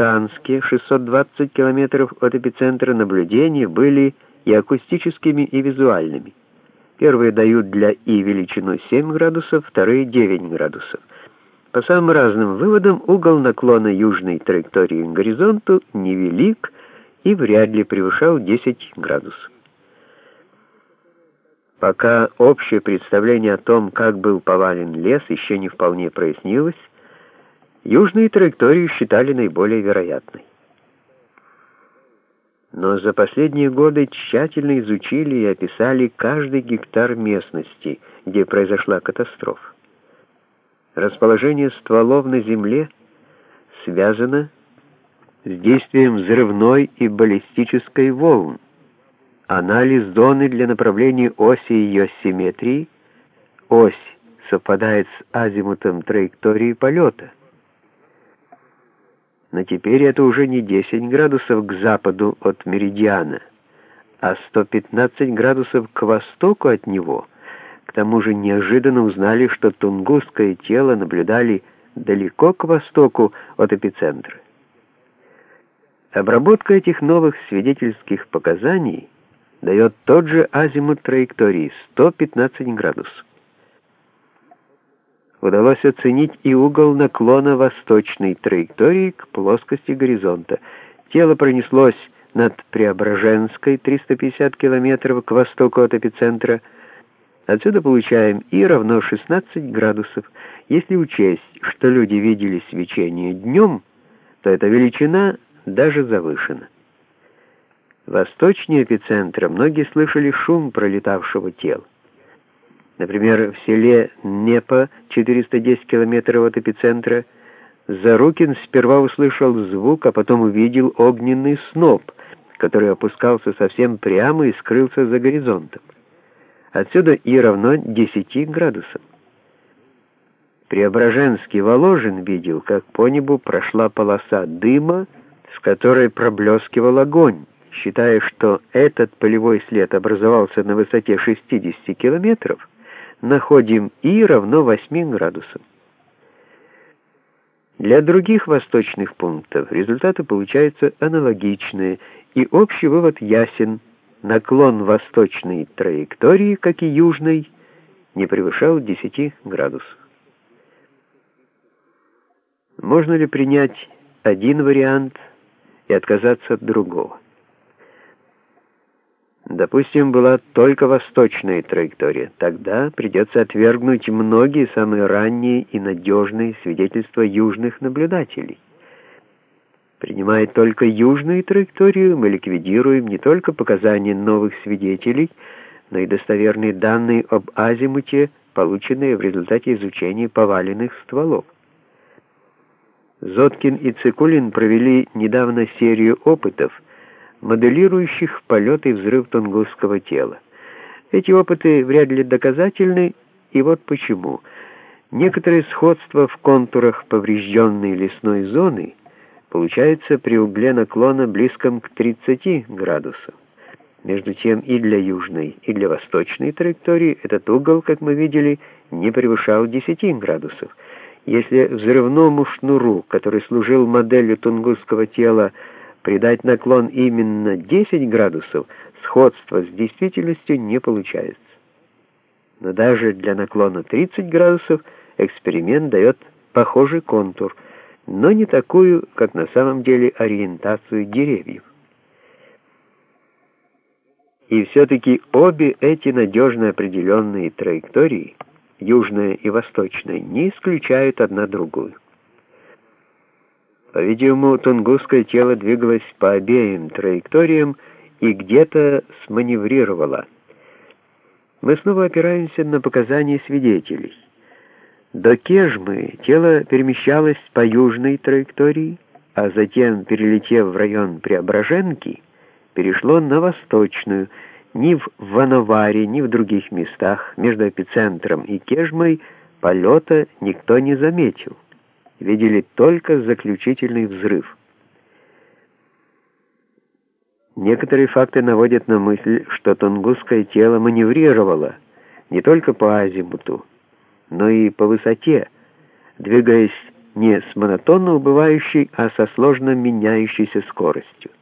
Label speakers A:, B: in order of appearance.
A: американские 620 километров от эпицентра наблюдения были и акустическими, и визуальными. Первые дают для И величину 7 градусов, вторые 9 градусов. По самым разным выводам, угол наклона южной траектории к горизонту невелик и вряд ли превышал 10 градусов. Пока общее представление о том, как был повален лес, еще не вполне прояснилось, южные траектории считали наиболее вероятной. Но за последние годы тщательно изучили и описали каждый гектар местности, где произошла катастрофа. Расположение стволов на земле связано с действием взрывной и баллистической волн. Анализ зоны для направления оси ее симметрии. Ось совпадает с азимутом траектории полета. Но теперь это уже не 10 градусов к западу от меридиана, а 115 градусов к востоку от него. К тому же неожиданно узнали, что тунгусское тело наблюдали далеко к востоку от эпицентра. Обработка этих новых свидетельских показаний — дает тот же азимут траектории 115 градусов. Удалось оценить и угол наклона восточной траектории к плоскости горизонта. Тело пронеслось над Преображенской 350 километров к востоку от эпицентра. Отсюда получаем и равно 16 градусов. Если учесть, что люди видели свечение днем, то эта величина даже завышена. Восточнее эпицентра многие слышали шум пролетавшего тела. Например, в селе Непа, 410 километров от эпицентра, Зарукин сперва услышал звук, а потом увидел огненный сноп, который опускался совсем прямо и скрылся за горизонтом. Отсюда и равно 10 градусам. Преображенский Воложин видел, как по небу прошла полоса дыма, с которой проблескивал огонь считая, что этот полевой след образовался на высоте 60 километров, находим И равно 8 градусам. Для других восточных пунктов результаты получаются аналогичные, и общий вывод ясен. Наклон восточной траектории, как и южной, не превышал 10 градусов. Можно ли принять один вариант и отказаться от другого? Допустим, была только восточная траектория. Тогда придется отвергнуть многие самые ранние и надежные свидетельства южных наблюдателей. Принимая только южную траекторию, мы ликвидируем не только показания новых свидетелей, но и достоверные данные об азимуте, полученные в результате изучения поваленных стволов. Зоткин и Цикулин провели недавно серию опытов — моделирующих полет и взрыв тунгусского тела. Эти опыты вряд ли доказательны, и вот почему. Некоторое сходство в контурах поврежденной лесной зоны получается при угле наклона близком к 30 градусам. Между тем и для южной, и для восточной траектории этот угол, как мы видели, не превышал 10 градусов. Если взрывному шнуру, который служил моделью тунгусского тела, придать наклон именно 10 градусов, сходства с действительностью не получается. Но даже для наклона 30 градусов эксперимент дает похожий контур, но не такую, как на самом деле, ориентацию деревьев. И все-таки обе эти надежно определенные траектории, южная и восточная, не исключают одна другую. По-видимому, тунгусское тело двигалось по обеим траекториям и где-то сманеврировало. Мы снова опираемся на показания свидетелей. До Кежмы тело перемещалось по южной траектории, а затем, перелетев в район Преображенки, перешло на восточную. Ни в Вановаре, ни в других местах между эпицентром и Кежмой полета никто не заметил видели только заключительный взрыв. Некоторые факты наводят на мысль, что тунгусское тело маневрировало не только по азимуту, но и по высоте, двигаясь не с монотонно убывающей, а со сложно меняющейся скоростью.